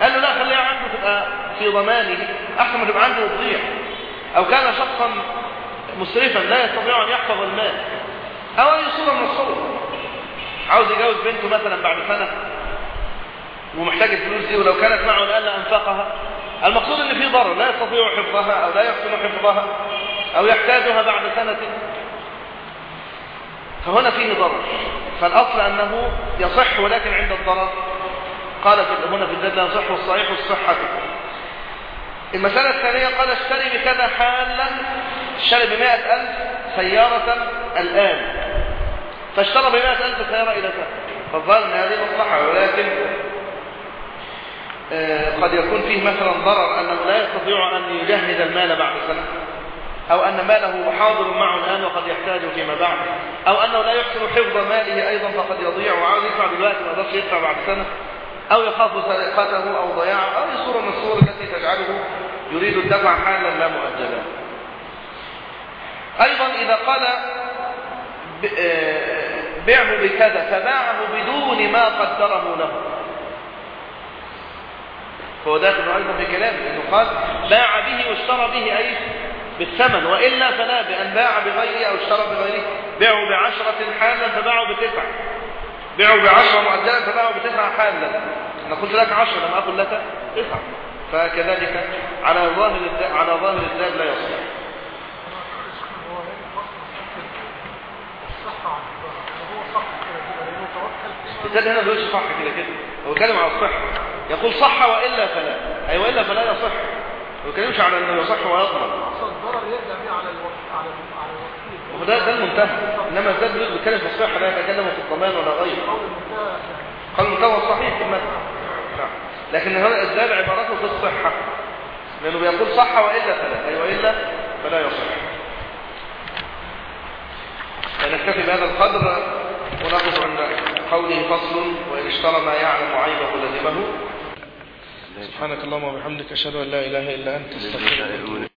قال له لا خليها عنده تبقى في ضمانه أحسن ما تبقى عنده وتضيع أو كان شخصا مسرفا لا يستطيع أن يحفظ المال. أو اي صوره من الصور عاوز يجوز بنته مثلا بعد سنة. ومحتاج الفلوس دي ولو كانت معه الآن لأنفقها المقصود إن في ضرر لا يستطيع حفظها أو لا يحسن حفظها أو يحتاجها بعد سنة. فهنا فيه ضرر. فالأصل أنه يصح ولكن عند الضرر. قال هنا في الزاد لا يصح الصحيح الصحة. المسألة الثانية قال اشتري بكذا حالا اشتري بمائة ألف سيارة الآن. فاشترى بمائة ألف سيارة إلى سنة فالظاهر أن هذه مصلحة ولكن قد يكون فيه مثلا ضرر أنه لا يستطيع أن يجهز المال بعد سنة أو أن ماله حاضر معه الآن وقد يحتاجه فيما بعد أو أنه لا يحسن حفظ ماله أيضا فقد يضيع وعاوز يدفع دلوقتي ما يقدرش يدفع بعد سنة أو يخاف سرقته أو ضياعه أو صورة من الصور التي تجعله يريد الدفع حالا لا مؤجلا. أيضا إذا قال بيعه بكذا فباعه بدون ما قدره له. فهو داخل أيضا في كلامه لأنه قال باع به واشترى به أي بالثمن وإلا فلا بأن باع بغيره أو اشترى بغيره. باعوا بعشرة حالا فباعوا بتسع باعوا بعشرة مؤجلا فباعوا بتسع حالا. أنا قلت لك عشرة لم أقل لك تسع فكذلك على ظاهر على ظاهر الزاد لا يصلح الزاد هنا بيقولش صح كده كده. هو بيتكلم على الصحة. يقول صح وإلا فلا. أي وإلا فلا يصح ما بيتكلمش على أنه يصح ويضمن هو ده ده المنتهى. إنما الزاد بيتكلم في الصحة لا يتكلم في الضمان ولا غيره. قال المنتهى الصحيح في المذهب نعم. لكن هذا الزاد عبارته في الصحة. لأنه بيقول صح وإلا فلا. أي وإلا فلا يصح. فنكتفي بهذا القدر ونقف عند قوله فصل وإن اشترى ما يعلم عيبه لزمه سبحانك اللهم وبحمدك أشهد أن لا إله إلا أنت أستغفرك.